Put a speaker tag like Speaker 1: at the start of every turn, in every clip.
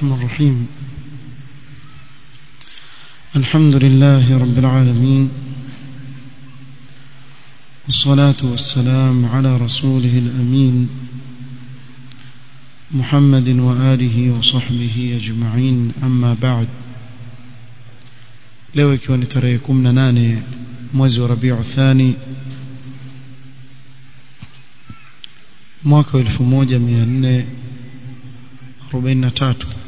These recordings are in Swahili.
Speaker 1: الرحمن الرحيم. الحمد لله رب العالمين والصلاة والسلام على رسوله الأمين محمد وآله وصحبه أجمعين أما بعد. leo ikiwa ni tarehe 18 mwezi wa Rabiu Thani mwaka wa 1443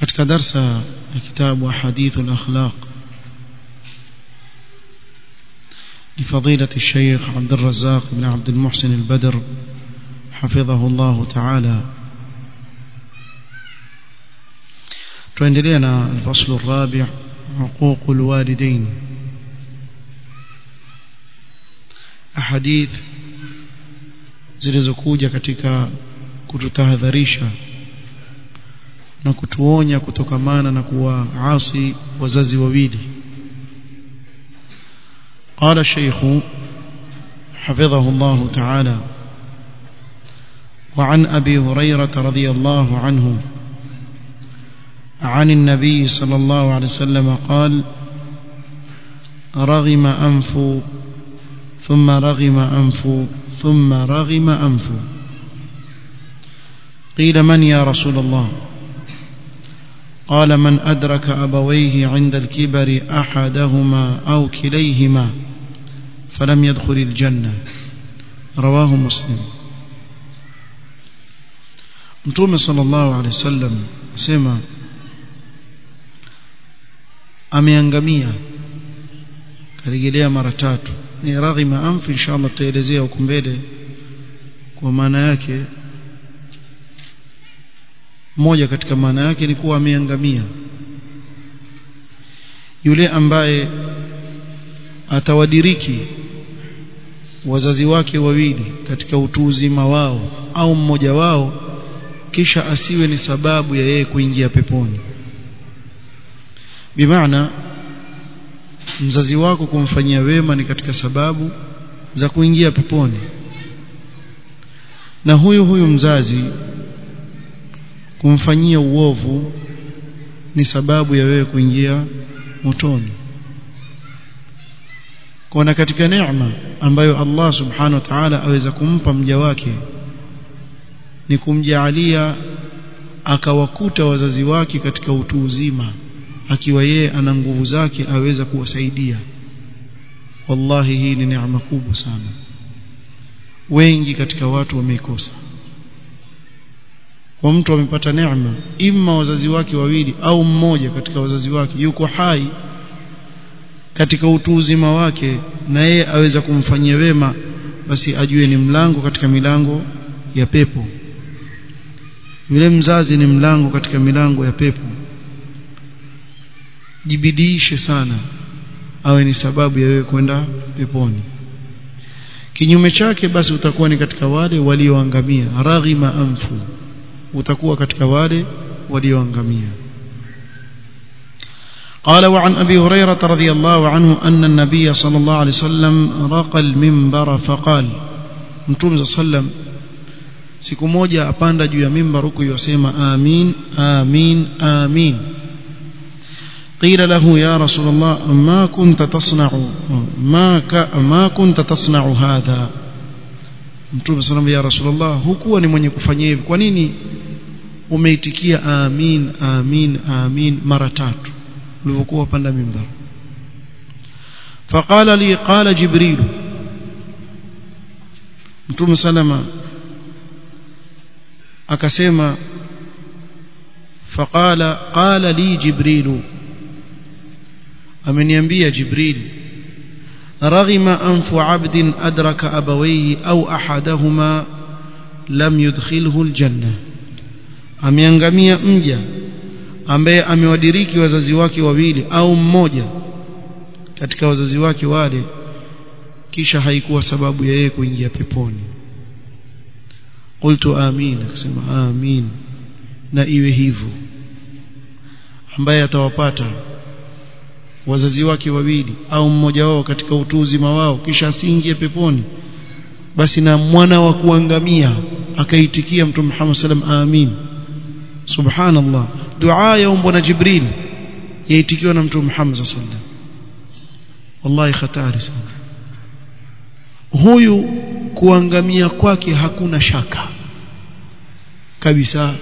Speaker 1: katika darsa ya kitabu Ahadithu al-Akhlaq لفضيلة الشيخ عبد الرزاق بن عبد المحسن البدر حفظه الله تعالى تندلينا الفصل الرابع حقوق الوالدين أحاديث zilizokuja katika kututahadharisha na kutuonya kutokamana na kuwaasi wazazi wawili. قال الشيخ حفظه الله تعالى وعن أبي هريرة رضي الله عنه عن النبي صلى الله عليه وسلم قال رغم أنف ثم رغم أنف ثم رغم أنف قيل من يا رسول الله قال من أدرك أبويه عند الكبر أحدهما أو كليهما فلم يدخل الجنة. رواه مسلم. نتوم صلى الله عليه وسلم سيما أميانغمية كرجلية مرتاتو ni raghima amfi inshaallah tutaelezea huku mbele kwa maana yake moja katika maana yake ni kuwa ameangamia. Yule ambaye atawadiriki wazazi wake wawili katika utu uzima wao au mmoja wao kisha asiwe ni sababu ya yeye kuingia peponi. Bimaana mzazi wako kumfanyia wema ni katika sababu za kuingia peponi. Na huyu huyu mzazi kumfanyia uovu ni sababu ya wewe kuingia motoni. Kuna katika neema ambayo Allah subhanahu wa ta'ala aweza kumpa mja wake ni kumjaalia akawakuta wazazi wake katika utu uzima akiwa yeye ana nguvu zake aweza kuwasaidia. Wallahi hii ni neema kubwa sana. Wengi katika watu wameikosa kwa mtu amepata neema imma wazazi wake wawili au mmoja katika wazazi wake yuko hai katika utu uzima wake na yeye aweza kumfanyia wema basi ajue ni mlango katika milango ya pepo. Yule mzazi ni mlango katika milango ya pepo. Jibidiishe sana awe ni sababu ya wewe kwenda peponi. Kinyume chake basi utakuwa ni katika wale walioangamia raghima anfu utakuwa katika wale walioangamia. قال وعن أبي هريرة رضي الله عنه أن النبي صلى الله عليه وسلم رقى المنبر فقال متوم صلى الله عليه وسلم siku moja apanda juu ya mimbar huku yosema amin amin amin. قيل له يا رسول الله ما كنت تصنع ما ما كنت تصنع هذا Mtume sallam ya Rasulullah hukuwa ni mwenye kufanya hivi. Kwa nini? Umeitikia amin amin amin mara tatu. Ulipokuwa panda mimbar. Faqala li qala jibril Mtume salama akasema faqala qala li jibril ameniambia jibril رغم أنف عبد أدرك أبويه أو أحدهما لم يدخله الجنة ameangamia mja ambaye amewadiriki wazazi wake wawili au mmoja katika wazazi wake wale kisha haikuwa sababu ya yeye kuingia peponi qultu amin akasema amin na iwe hivyo ambaye atawapata wazazi wake wawili au mmoja wao katika utu uzima wao kisha asiingie peponi basi na mwana wa kuangamia akaitikia mtume Muhammad sallam amin. Subhanallah. Dua yaombwa na Jibril yaitikiwa na mtu Muhammad sallam wallahi khatari sana. Huyu kuangamia kwake hakuna shaka kabisa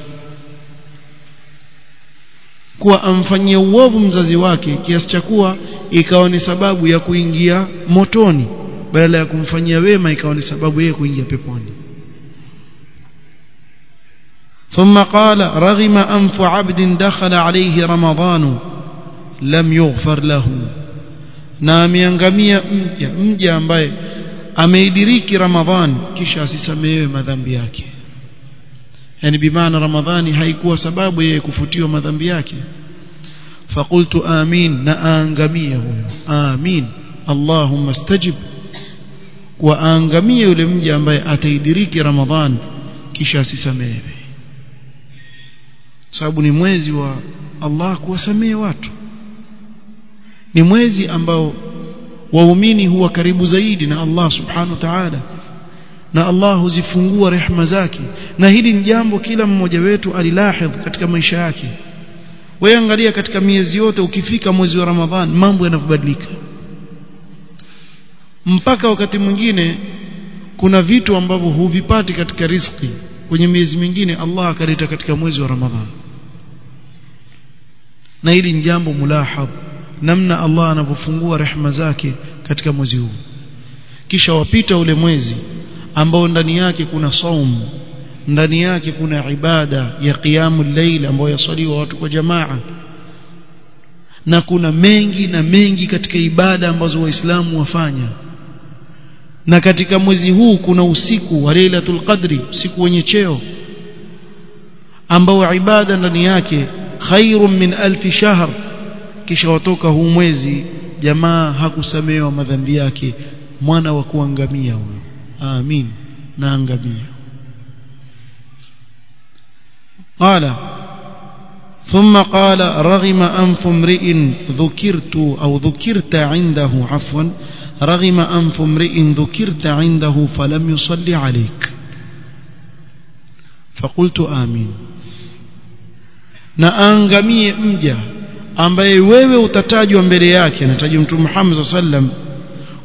Speaker 1: kuwa amfanyia uovu mzazi wake kiasi cha kuwa ikawa ni sababu ya kuingia motoni badala ya kumfanyia wema ikawa ni sababu yeye kuingia peponi ثم قال رغم أنف عبد دخل عليه رمضان لم يغفر له na ameangamia mja mja ambaye ameidiriki ramadhani kisha asisamehewe madhambi yake yani bimaana ramadhani haikuwa sababu yeye kufutiwa madhambi yake. Fakultu amin na aangamie huyo. Amin. Allahumma stajib. Wa aangamie yule mja ambaye ataidiriki ramadhani kisha asisamehe. Sababu ni mwezi wa Allah kuwasamehe watu. Ni mwezi ambao waumini huwa karibu zaidi na Allah subhanahu wa ta'ala na Allah huzifungua rehma zake. Na hili ni jambo kila mmoja wetu alilahidh katika maisha yake. Wewe angalia katika miezi yote ukifika mwezi wa Ramadhan mambo yanabadilika mpaka wakati mwingine kuna vitu ambavyo huvipati katika riziki. Kwenye miezi mingine Allah akaleta katika mwezi wa Ramadhan. Na hili ni jambo mulahab namna Allah anavyofungua rehma zake katika mwezi huu. Kisha wapita ule mwezi ambao ndani yake kuna saum ndani yake kuna ibada ya qiyamul layl ambayo yasaliwa watu kwa jamaa. Na kuna mengi na mengi katika ibada ambazo waislamu wafanya. Na katika mwezi huu kuna usiku wa Lailatul Qadri usiku wenye cheo ambao ibada ndani yake khairun min alfi shahr. Kisha watoka huu mwezi jamaa hakusamewa madhambi yake mwana wa kuangamia huyo آمين. نانغبي. قال ثم قال رغم أنف امرئ ذكرت أو ذكرت عنده عفوا رغم أنف امرئ ذكرت عنده فلم يصلي عليك. فقلت آمين. نانغمي امجا ambaye wewe utatajwa mbele yake anatajwa صلى الله عليه وسلم.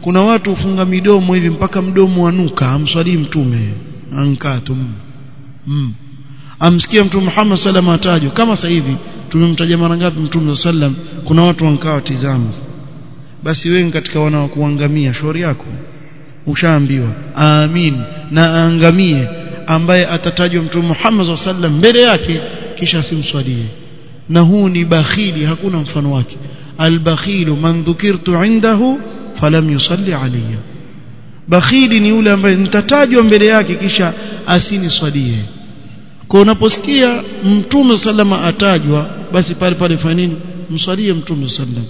Speaker 1: Kuna watu hufunga midomo hivi mpaka mdomo wanuka amswalii mtume. Ankatum mm. amsikia mtume Muhammad sallam atajwa. Kama sasa hivi tumemtaja mara ngapi mtume sallam kuna watu wankaa tizamu basi wewe katika wanaokuangamia shauri yako ushaambiwa amin na aangamie ambaye atatajwa mtume Muhammad sallam mbele yake kisha asimswalie. Na huu ni bakhili hakuna mfano wake. Albakhilu man dhukirtu indahu falam yusalli alayya. Bakhili ni yule ambaye nitatajwa mbele yake kisha asiniswalie. Kwa unaposikia mtume sallama atajwa basi pale pale fanya nini? Mswalie mtume sallam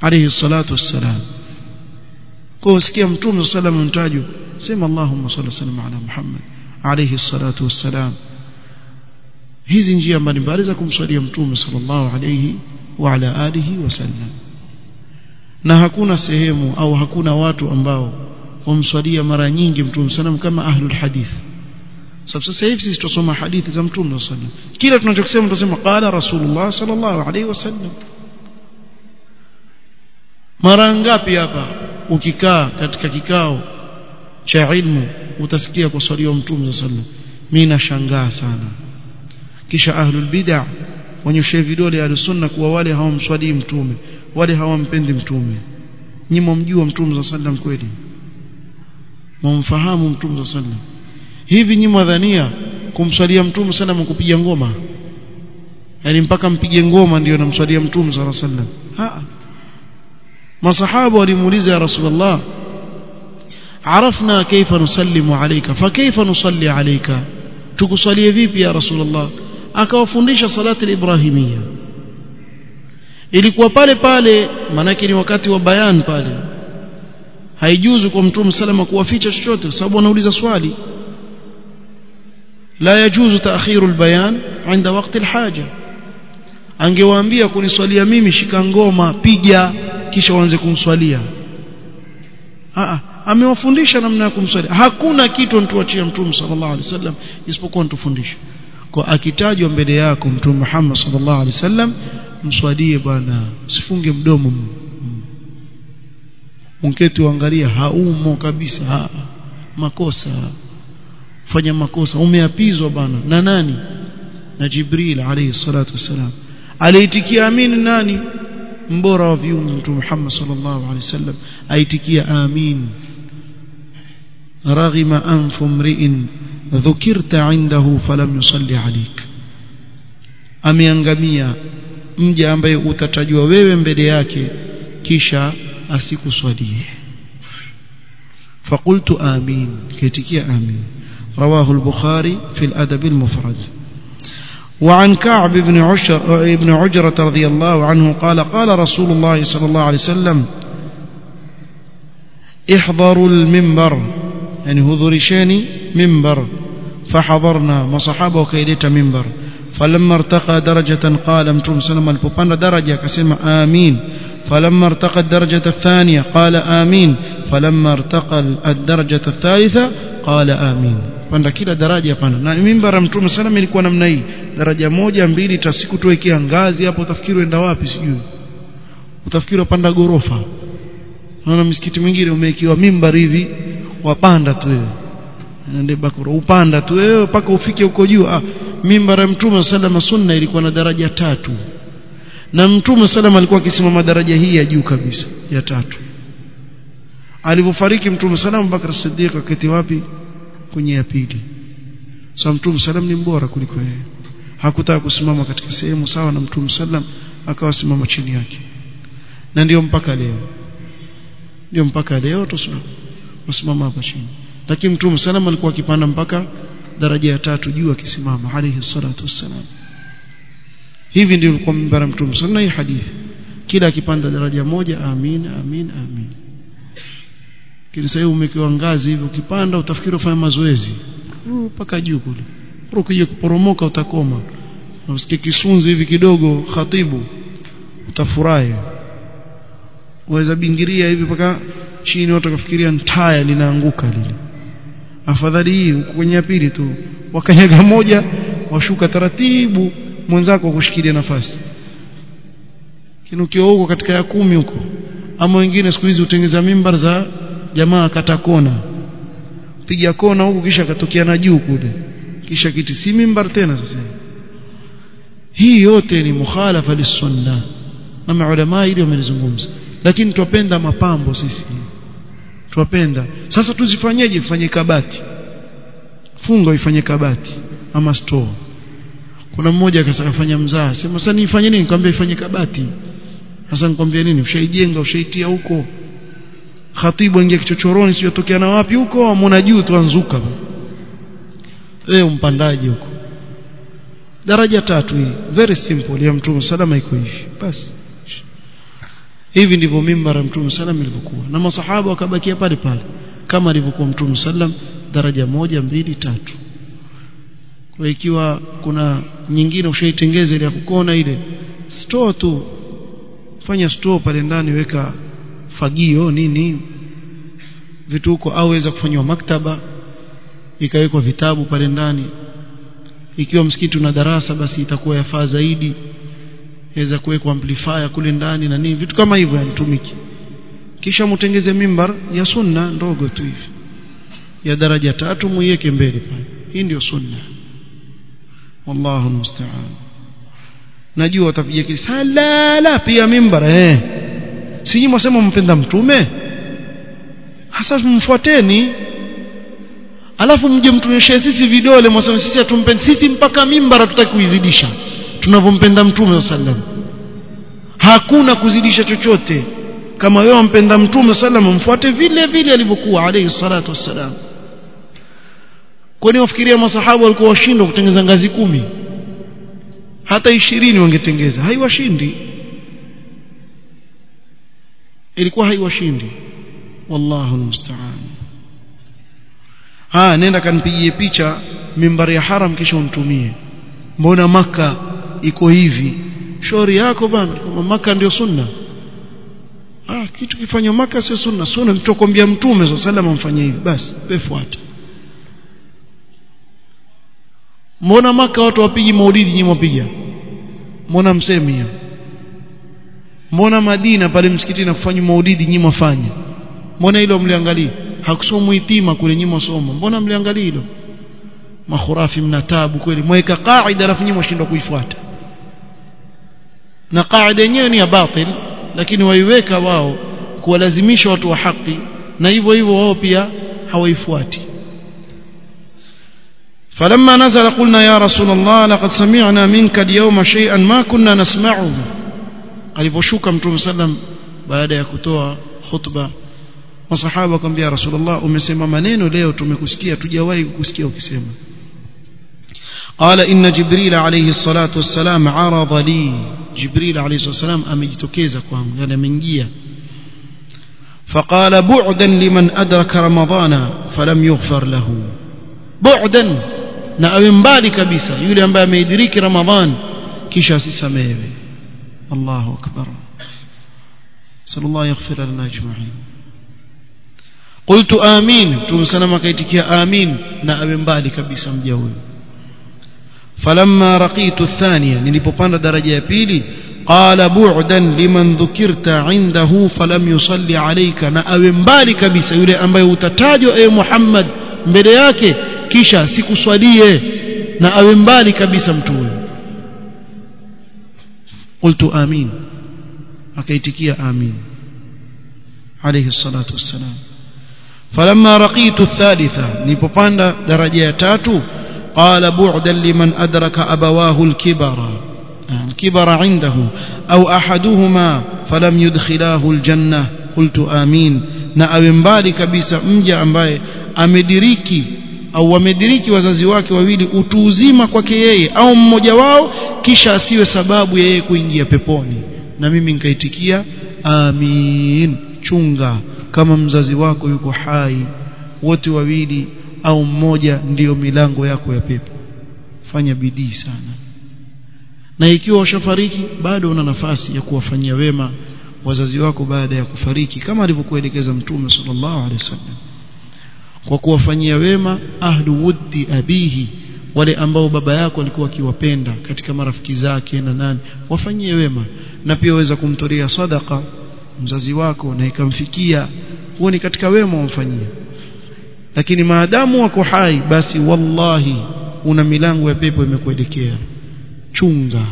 Speaker 1: alayhi salatu wassalam. Kwa usikia mtume sallam mtajwa sema allahumma salli sallam ala muhammad alayhi salatu wassalam. Hizi njia mbalimbali za kumswalia mtume sallallahu alayhi wa ala alihi wasallam na hakuna sehemu au hakuna watu ambao wamswalia mara nyingi mtume sallam kama ahlul hadith. Sababu sasa hivi sisi tusoma hadithi za mtume sallam kila tunachokisema tunasema qala rasulullah sallallahu alayhi wasallam. Mara ngapi hapa ukikaa katika kikao cha ilmu utasikia kuswaliwa mtume sallam mimi nashangaa sana. Kisha ahlul bid'ah wanyoshe vidole ya sunna kuwa wale hawamswalii mtume wale hawampendi mtume nyimo mjua mtume sallam kweli mumfahamu mtume sallam hivi nyimo dhania kumswalia mtume sallam kupiga ngoma yani mpaka mpige ngoma ndio namswalia mtume sallallahu alaihi wasallam ha masahaba walimuuliza ya rasulullah عرفنا كيف نسلم عليك فكيف نصلي عليك tukusalie vipi ya rasulullah akawafundisha salati ibrahimia ilikuwa pale pale manake ni wakati wa bayan pale. Haijuzu kwa mtume salama kuwaficha chochote sababu anauliza swali. La yajuzu taakhiru albayan inda waqti alhaja. Angewaambia kuniswalia mimi shika ngoma piga kisha uanze kumswalia. A amewafundisha namna ya kumswalia. Hakuna kitu antuachia mtume sallallahu alaihi wasallam isipokuwa nitufundishe kwa akitajwa mbele yako mtume Muhammad sallallahu alaihi wasallam mswadie bwana usifunge mdomo unketi uangalia haumo kabisa ha, makosa fanya makosa. Umeapizwa bana na nani? Na Jibril alayhi salatu wasalam aliitikia amin nani? Mbora wa viumbe mtume Muhammad sallallahu alayhi wasallam. Aitikia amin. Raghima anfu mri'in dhukirta indahu falam yusalli alik ameangamia mja ambaye utatajwa wewe mbele yake kisha asikuswalie فقلت آمين كيتكي آمين رواه البخاري في الأدب المفرد وعن كعب بن عشر ابن عجرة رضي الله عنه قال قال رسول الله صلى الله عليه وسلم احضروا المنبر يعني هذرشاني منبر فحضرنا ما صحابه وكيلت منبر falamma irtaqa darajatan qala mtume sallam alipopanda daraja akasema amin. Falamma irtaqa darajata thania qala amin. Falamma irtaqa ad-darajata thalitha qala amin. Panda kila daraja pana na mimbara mtume sallam ilikuwa namna hii. Daraja moja mbili tasiku tuwekea ngazi hapo utafikiri uenda wapi sijui. Utafikiri wapanda gorofa unaona msikiti mwingine umewekiwa mimbar hivi wapanda tu wewe. Nende upanda tu wewe paka ufike huko juu. Ah mimbara ya mtume salama sunna ilikuwa na daraja tatu. Na mtume salama alikuwa akisimama daraja hii ya juu kabisa ya tatu. Alipofariki mtume salama Bakar Siddiq akati wapi? Kwenye ya pili. So mtume salama ni mbora kuliko yeye. Hakutaka kusimama katika sehemu sawa na mtume salama akawa simama chini yake. Na ndiyo mpaka leo. Ndio mpaka leo tusimama hapa chini. Lakini mtume salama alikuwa akipanda mpaka daraja ya tatu juu akisimama alayhi salatu wassalam. Hivi ndivyo kwa mbara mtume sana hii hadithi. Kila akipanda daraja moja amin amin amin. Kile umekiwa ngazi hivi ukipanda utafikiri ufanye mazoezi. Mpaka juu kule. Ukija kuporomoka utakoma. Na usikie kisunzi hivi kidogo khatibu utafurahi. Waweza bingiria hivi mpaka chini watu wakafikiria ntaya linaanguka lile afadhali hii huko kwenye pili tu. Wakanyaga moja washuka taratibu mwenzako kushikilia nafasi. Kinukiwa huko katika ya kumi huko ama wengine siku hizi utengeza mimbar za jamaa kata kona. Piga kona huko kisha katokea na juu kule. Kisha kiti si mimbar tena sasa. Hii yote ni mukhalafa lisunna na maulama ili wamelizungumza. Lakini twapenda mapambo sisi twapenda. Sasa tuzifanyeje? Fanye kabati. Funga ifanye kabati ama store. Kuna mmoja akasafanya mzaa sema sasa nifanye nini? Nikamwambia ifanye kabati. Sasa nikwambia nini? Ushaijenga ushaitia huko. Khatibu ingia kichochoroni sio tokea na wapi huko amona juu tuanzuka wewe mpandaji huko. Daraja tatu hii. Very simple. Ya mtume salama iko hivi. Basi hivi ndivyo mimbara mtume sallam ilivyokuwa. Na masahaba wakabakia pale pale kama alivyokuwa mtume sallam daraja moja mbili tatu. Kwa ikiwa kuna nyingine ushaitengeza ile ya kukona ile store tu. Fanya store pale ndani weka fagio nini. Vitu huko au weza kufanywa maktaba ikawekwa vitabu pale ndani. Ikiwa msikiti una darasa basi itakuwa yafaa zaidi yaweza kuwekwa amplifier kule ndani na nini vitu kama hivyo yanitumiki kisha mtengeze mimbar ya sunna ndogo tu hivi. Ya daraja tatu muiweke mbele pale. Hii ndio sunna. Wallahu musta'an. Najua utapiga kisala pia mimbar eh. Si mwasema mpenda mtume? Hasa mfuateni. Alafu mje mtuonyeshe sisi vidole mwasema sisi hatumpendi. Sisi mpaka mimbara tutaki kuizidisha tunavyompenda mtume sallam hakuna kuzidisha chochote. Kama wewe wampenda mtume sallam mfuate vile vile alivyokuwa alayhi salatu wassalam. Kwani wafikiria masahaba walikuwa washindwa kutengeneza ngazi kumi? Hata ishirini wangetengeza. Haiwashindi. Ilikuwa haiwashindi. Wallahu almusta'an. Ah nenda kanipigie picha mimbari ya haram kisha unitumie. Mbona maka iko hivi. Shauri yako bana kama maka ndio sunna. Ah kitu kifanywa maka sio sunna. Sunna nitokwambia mtume swalla sallam amfanye hivi. Basi pefuata. Mbona maka watu wapigi maulidi nyinyi mwapiga? Mbona msemi hiyo? Mbona Madina pale msikitini nakufanya maulidi nyinyi mwafanya mbona hilo mliangalia? Hakusomwi itima kule nyinyi mwasoma. Mbona mliangalia hilo? Makhurafi mnatabu kweli. Mweka kaida alafu nyinyi mwashindwa kuifuata na kaida yenyewe ni ya batil lakini waiweka wao kuwalazimisha watu wa haki na hivyo hivyo wao pia hawaifuati فلما نزل قلنا يا رسول الله لقد سمعنا منك اليوم شيئا ما كنا نسمعه aliposhuka mtume sallam baada ya kutoa khutba masahaba wakamwambia rasulullah umesema maneno leo tumekusikia tujawahi kukusikia ukisema قال إن جبريل عليه الصلاة والسلام عرض لي جبريل عليه الصلاة والسلام أمجتكيز كوام يعني من جيا فقال بعدا لمن أدرك رمضان فلم يغفر له بعدا na awe mbali kabisa yule ambaye ameidiriki ramadhan kisha asisamehewe Allahu akbar sallallahu yaghfir lana ajma'in qultu amin tumsalama kaitikia amin na awe mbali kabisa mja huyo falamma raqitu athaniya nilipopanda daraja ya pili qala bu'dan liman dhukirta indahu falam yusalli alayka na awe mbali kabisa yule ambaye utatajwa ewe Muhammad mbele yake kisha sikuswalie na awe mbali kabisa mtu huyo qultu amin akaitikia amin alayhi salatu wassalam falamma raqitu athalitha nilipopanda daraja ya tatu qala bu'dan liman adraka abawahu al-kibara الكبر عنده أو أحدهما فلم يدخلاه الجنة قلت آمين na awe mbali kabisa mja ambaye amediriki au wamediriki wazazi wake wawili utu uzima kwake yeye au mmoja wao kisha asiwe sababu ya yeye kuingia peponi na mimi nikaitikia amin chunga kama mzazi wako yuko hai wote wawili au mmoja ndiyo milango yako ya pepo. Fanya bidii sana. Na ikiwa ushafariki bado una nafasi ya kuwafanyia wema wazazi wako baada ya kufariki kama alivyokuelekeza mtume sallallahu alaihi wasallam. Kwa kuwafanyia wema ahlu wuddi abihi wale ambao baba yako alikuwa akiwapenda katika marafiki zake na nani wafanyie wema. Na pia waweza kumtolea sadaka mzazi wako na ikamfikia huo ni katika wema wamfanyia lakini maadamu wako hai basi wallahi una milango ya pepo imekuelekea. Chunga.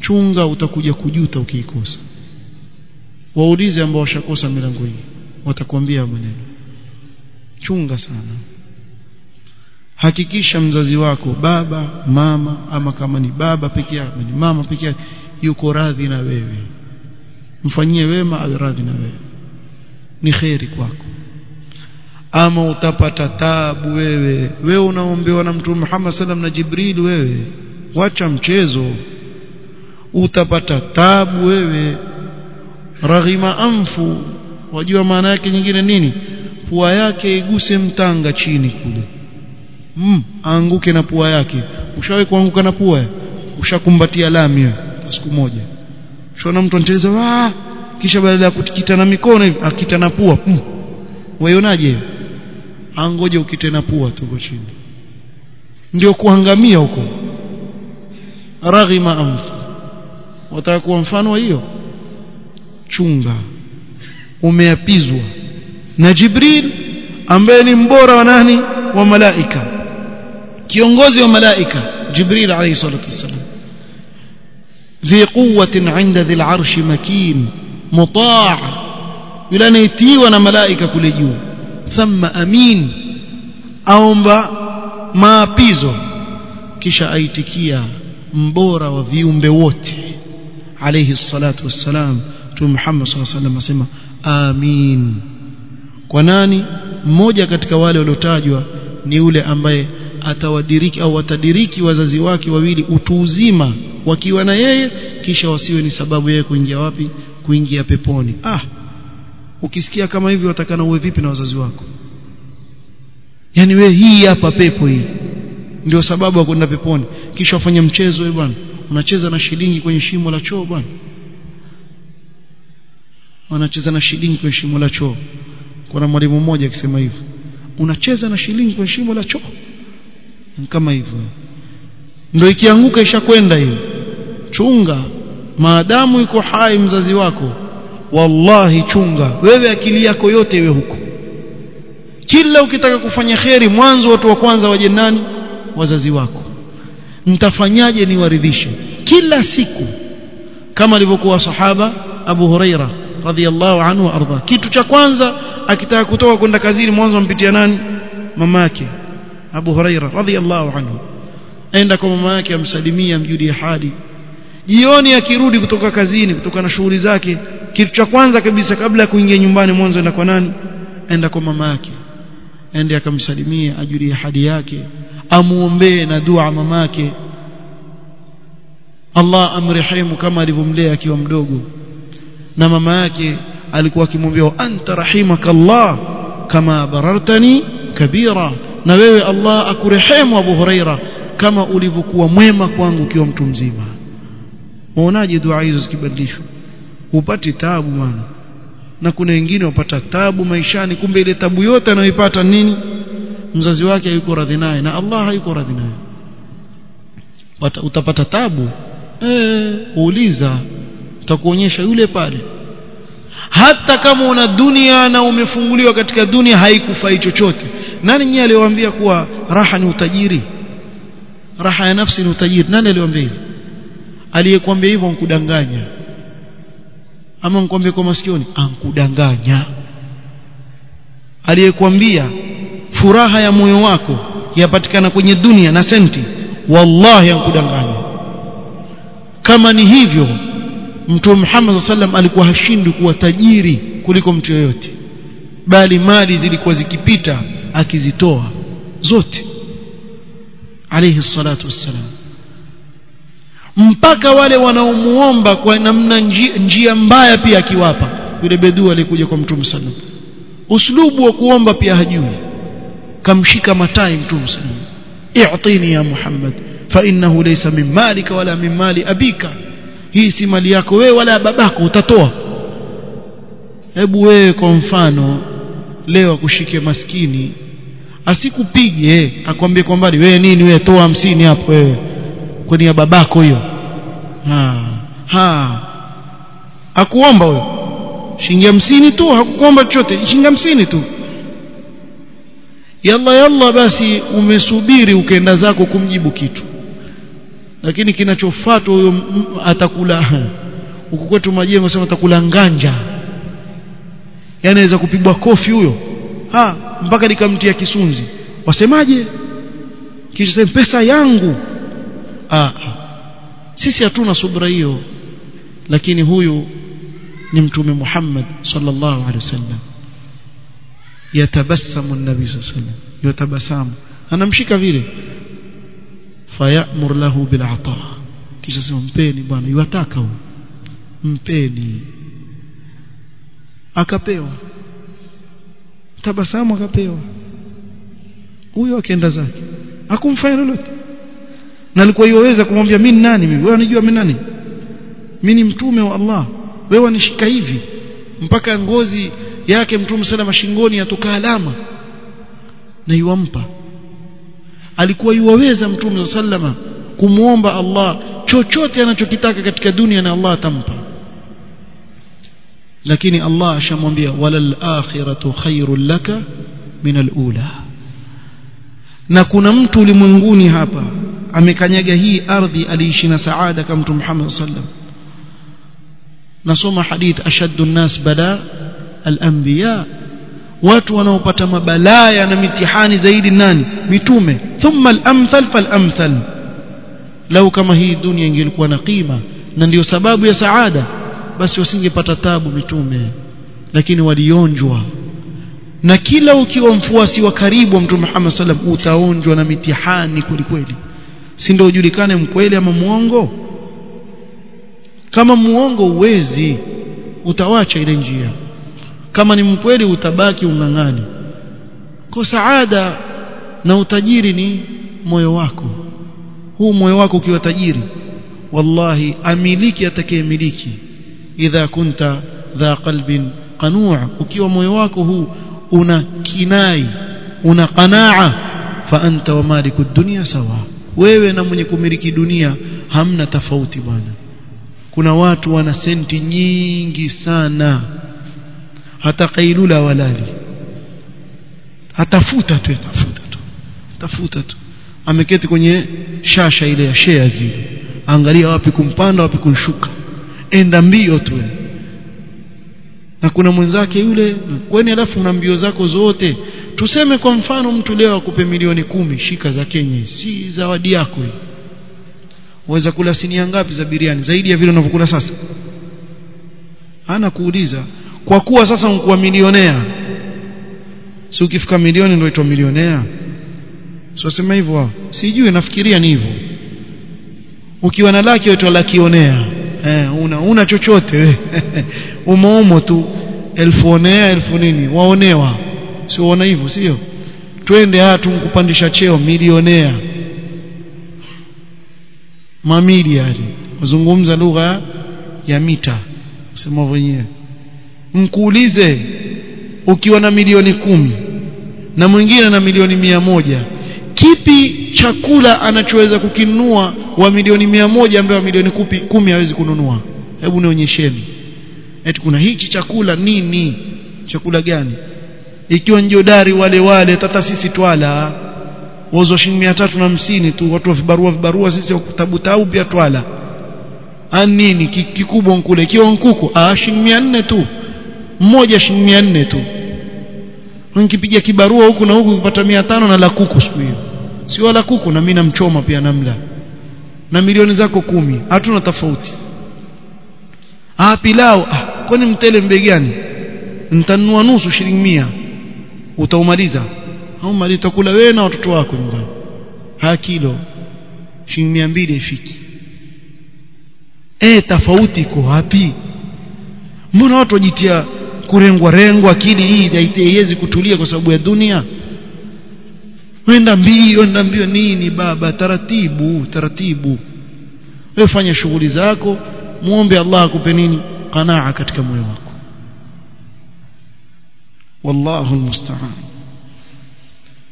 Speaker 1: Chunga utakuja kujuta ukiikosa. Waulize ambao washakosa milango hii. Watakwambia maneno. Chunga sana. Hakikisha mzazi wako baba mama ama kama ni baba peke yake ni mama peke yake yuko radhi na wewe. Mfanyie wema awe radhi na wewe. Ni kheri kwako ama utapata tabu wewe. Wewe unaombewa na mtume Muhammad sallam na Jibril wewe. Wacha mchezo. Utapata tabu wewe. Raghima anfu. Wajua maana yake nyingine nini? Pua yake iguse mtanga chini kule. Mm, aanguke na pua yake. Ushawahi kuanguka na pua? Ushakumbatia lami siku moja. Shona mtu anateleza kisha baada ya kutikita na mikono akita na pua. Mm. waionaje angoje ukite na pua tuko chini ndio kuangamia huko raghima anfu wataka kuwa mfano wa hiyo chunga umeapizwa na Jibril ambaye ni mbora wa nani wa malaika kiongozi wa malaika Jibril alayhi salatu wasallam ذي قوة عند ذي العرش مكين مطاع yule anayetiwa na malaika kule juu thumma amin aomba maapizo kisha aitikia mbora wa viumbe wote. Alayhi salatu wassalam tu Muhammad sallallahu alaihi wasallam asema amin. Kwa nani? Mmoja katika wale waliotajwa ni yule ambaye atawadiriki au watadiriki wazazi wake wawili utu uzima wakiwa na yeye kisha wasiwe ni sababu yeye kuingia wapi? Kuingia peponi. Ah ukisikia kama hivyo watakana uwe vipi na wazazi wako? Yani we hii hapa pepo hii. Ndio sababu ya kwenda peponi. Kisha wafanye mchezo wewe bwana. Unacheza na shilingi kwenye shimo la choo bwana. Wanacheza na shilingi kwenye shimo la choo. Kuna mwalimu mmoja akisema hivyo. Unacheza na shilingi kwenye shimo la choo? Kama hivyo. Ndio ikianguka ishakwenda hiyo chunga maadamu iko hai mzazi wako wallahi chunga. Wewe akili yako yote iwe huko. Kila ukitaka kufanya kheri mwanzo watu wa kwanza waje nani wazazi wako. Nitafanyaje niwaridhishe? Kila siku. Kama alivyokuwa sahaba Abu Huraira radhiallahu anhu arda. Kitu cha kwanza akitaka kutoka kwenda kazini mwanzo ampitia nani? Mamake Abu Huraira radhiallahu anhu. Aenda kwa mama yake amsalimia mjudi hali jioni akirudi kutoka kazini kutoka na shughuli zake kitu cha kwanza kabisa kabla ya kuingia nyumbani mwanzo enda kwa nani? Enda kwa mama yake. Ende akamsalimia ajulie hali yake amuombee na dua mamake Allah amrehemu kama alivyomlea akiwa mdogo. Na mama yake alikuwa akimwambia anta rahimakallah kama barartani kabira. Na wewe Allah akurehemu Abu Huraira kama ulivyokuwa mwema kwangu ukiwa mtu mzima unaonaje dua hizo zikibadilishwa? Upati tabu bwana na kuna wengine wapata tabu maishani kumbe ile tabu yote anayoipata nini? Mzazi wake hayuko radhi naye na Allah hayuko radhi naye. Utapata tabu eh uuliza utakuonyesha yule pale. Hata kama una dunia na umefunguliwa katika dunia haikufai chochote. Nani nyie aliyowaambia kuwa raha ni utajiri? Raha ya nafsi ni utajiri. Nani aliyowaambia hivyo aliyekwambia hivyo ankudanganya ama nkwambie kwa masikioni ankudanganya. Aliyekwambia furaha ya moyo wako yapatikana kwenye dunia na senti wallahi ankudanganya. Kama ni hivyo mtume Muhammad sallam alikuwa hashindi kuwa tajiri kuliko mtu yoyote. Bali mali zilikuwa zikipita akizitoa zote. Alayhi salatu wassalam mpaka wale wanaomuomba kwa namna njia, njia mbaya pia akiwapa. Yule bedhu alikuja kwa mtume sallam uslubu wa kuomba pia hajui. Kamshika matai mtume sallam i'tini ya muhammad fa innahu laysa min malika wala min mali abika. Hii si mali yako wewe wala babako utatoa. Hebu wewe kwa mfano leo akushike maskini asikupige akwambie kwa mbali wewe nini wewe toa hamsini hapo wewe kwani ya babako hiyo ha ha. Akuomba huyo. Shilingi hamsini tu hakukuomba chochote. Shilingi hamsini tu. Yalla yalla basi umesubiri ukaenda zako kumjibu kitu. Lakini kinachofuata huyo atakula huko kwetu majengo sema atakula nganja. Yani anaweza kupigwa kofi huyo. Ha mpaka nikamtia kisunzi. Wasemaje? Kisha pesa yangu ah sisi hatuna subra hiyo lakini huyu ni mtume Muhammad sallallahu alaihi wasallam. Yatabassamu an-nabi sallallahu alaihi wasallam. Yatabasamu. Anamshika vile. Fayamur lahu bil ata. Kisha sema mpeni bwana. Yuataka huyo mpeni. Akapewa. Tabasamu akapewa. Huyo akaenda zake. Hakumfanya lolote na alikuwa yoweza kumwambia mimi nani mimi? Wewe unajua mimi nani? Mimi ni mtume wa Allah. Wewe unishika hivi? Mpaka ngozi yake mtume sana mashingoni yatoka alama. Na yuampa. Alikuwa yuwaweza mtume sallama kumuomba Allah chochote anachokitaka katika dunia na Allah atampa. Lakini Allah ashamwambia walal akhiratu khairul laka min alula na kuna mtu ulimwenguni hapa amekanyaga hii ardhi aliishi na saada kama mtume Muhammad sallam nasoma hadith ashaddu nas bala al-anbiya. Watu wanaopata mabalaya na mitihani zaidi nani? Mitume. Thumma al-amthal fal-amthal. Lau kama hii dunia ingelikuwa na qima na ndiyo sababu ya saada basi wasingepata tabu mitume. Lakini walionjwa. Na kila ukiwa mfuasi wa karibu wa mtume Muhammad sallam utaonjwa na mitihani kwelikweli si ndio ujulikane mkweli ama muongo kama muongo uwezi utawacha ile njia. Kama ni mkweli utabaki ungangani. Kwa saada na utajiri ni moyo wako. Huu moyo wako ukiwa tajiri wallahi amiliki atakayemiliki. Idha kunta dha qalbin qanua ukiwa moyo wako huu una kinai una qanaa fa anta wa maliku dunya sawa wewe na mwenye kumiliki dunia hamna tofauti bwana. Kuna watu wana senti nyingi sana hata kailula walali. Atafuta tu atafuta tu tafuta tu. Ameketi kwenye shasha ile ya share zile angalia wapi kumpanda wapi kushuka enda mbio tu. Na kuna mwenzake yule kweni alafu na mbio zako zote tuseme kwa mfano mtu leo akupe milioni kumi shika za Kenya si zawadi yako waweza kula sinia ngapi za biriani? Zaidi ya vile unavyokula sasa. Ana kuuliza. Kwa kuwa sasa unakuwa milionea. Si ukifika milioni ndio itwa milionea? Siwasema sema hivyo wao sijui nafikiria ni hivyo. Ukiwa na laki itwa lakionea. Eh una una chochote. Umoumo tu. Elfu onea elfu nini? Waonewa sio uona hivyo sio? Twende hatu kupandisha cheo milionea. Mamili yale. Wazungumza lugha ya mita sema wenyewe mkuulize ukiwa na milioni kumi na mwingine na milioni mia moja kipi chakula anachoweza kukinunua wa milioni mia moja ambaye wa milioni kupi, kumi hawezi kununua? Hebu nionyesheni. Eti kuna hiki chakula nini? Chakula gani ikiwa njodari wale wale tata sisi twala. Wazo shilingi mia tatu na hamsini tu watu wa vibarua vibarua sisi wakutabutau pia twala. Nini? Kikubwa nkule. Ikiwa nkuku? Ah shilingi mia nne tu. Mmoja shilingi mia nne tu. Nikipiga kibarua huku na huku kupata mia tano na la kuku siku hiyo. Sio la kuku na mimi namchoma pia namla na milioni zako kumi. Hatuna tofauti. Ah pilau. Ah kwani mtele mbegani nitanunua nusu shilingi mia utaumaliza. Au mali utakula wewe na watoto wako nyumbani. Haya kilo shilingi mbili ifiki eh tofauti iko wapi? Mbona watu wajitia kurengwa rengwa akili hii haiwezi kutulia kwa sababu ya dunia? Wenda mbio wenda mbio nini baba? Taratibu taratibu. Wewe fanya shughuli zako muombe Allah akupe nini? Qanaa katika moyo wako wallahu almusta'an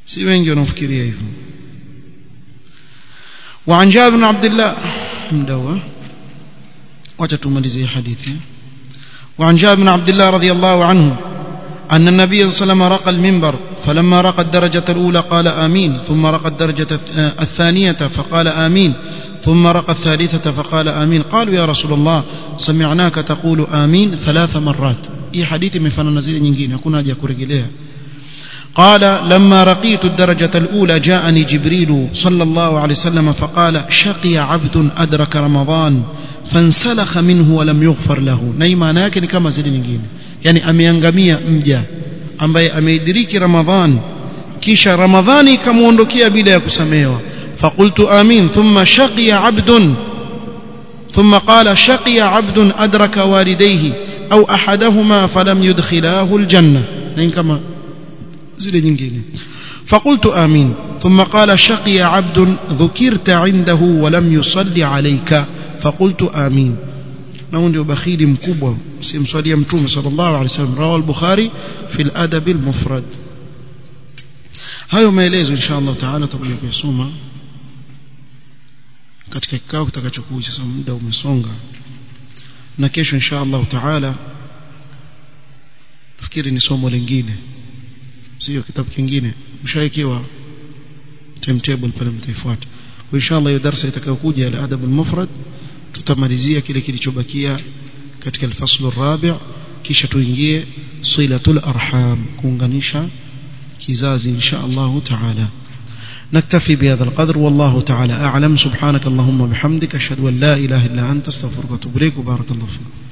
Speaker 1: si wengi wanafikiria hivyo وعن جابر بن عبد الله مدوى وتتماليزي حديثي وعن جابر بن عبد الله رضي الله عنه أن النبي صلى الله عليه وسلم رقى المنبر فلما رقى الدرجة الأولى قال آمين ثم رقى الدرجة الثانية فقال آمين ثم رقى الثالثة فقال آمين. قالوا يا رسول الله سمعناك تقول آمين ثلاث مرات. hii hadithi imefanana na zile nyingine hakuna haja ya kurejelea. قال لما رقيت الدرجة الأولى جاءني جبريل صلى الله عليه وسلم فقال شقي عبد أدرك رمضان فانسلخ منه ولم يغفر له نيما ناكن كما زلين يعني أميانغمية مجا أمي أميدريك رمضان كيش رمضاني كموندوكي بلا يكسميه فقلت آمين ثم شقي عبد ثم قال شقي عبد أدرك والديه أو أحدهما فلم يدخلاه الجنة كما فقلت آمين ثم قال شقي عبد ذكرت عنده ولم يصلي عليك فقلت آمين نون دي بخيل مكوبة سيم صلى الله عليه وسلم روى البخاري في الأدب المفرد هاي ما يليز إن شاء الله تعالى طبعا يقول katika kikao kitakachokuja sasa muda umesonga na kesho inshallah taala nafikiri ni somo lingine sio kitabu kingine mshawekewa timetable pale mtaifuata kwa inshallah hiyo darasa itakayokuja ya adab al-mufrad tutamalizia kile kilichobakia katika alfaslu rabi' kisha tuingie silatul arham kuunganisha kizazi insha Allah taala نكتفي بهذا القدر والله تعالى أعلم. سبحانك اللهم وبحمدك أشهد أن لا إله إلا أنت أستغفرك وأتوب إليك. وبارك الله فيك.